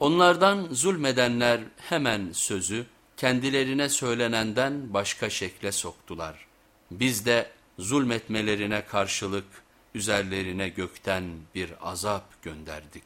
Onlardan zulmedenler hemen sözü kendilerine söylenenden başka şekle soktular. Biz de zulmetmelerine karşılık üzerlerine gökten bir azap gönderdik.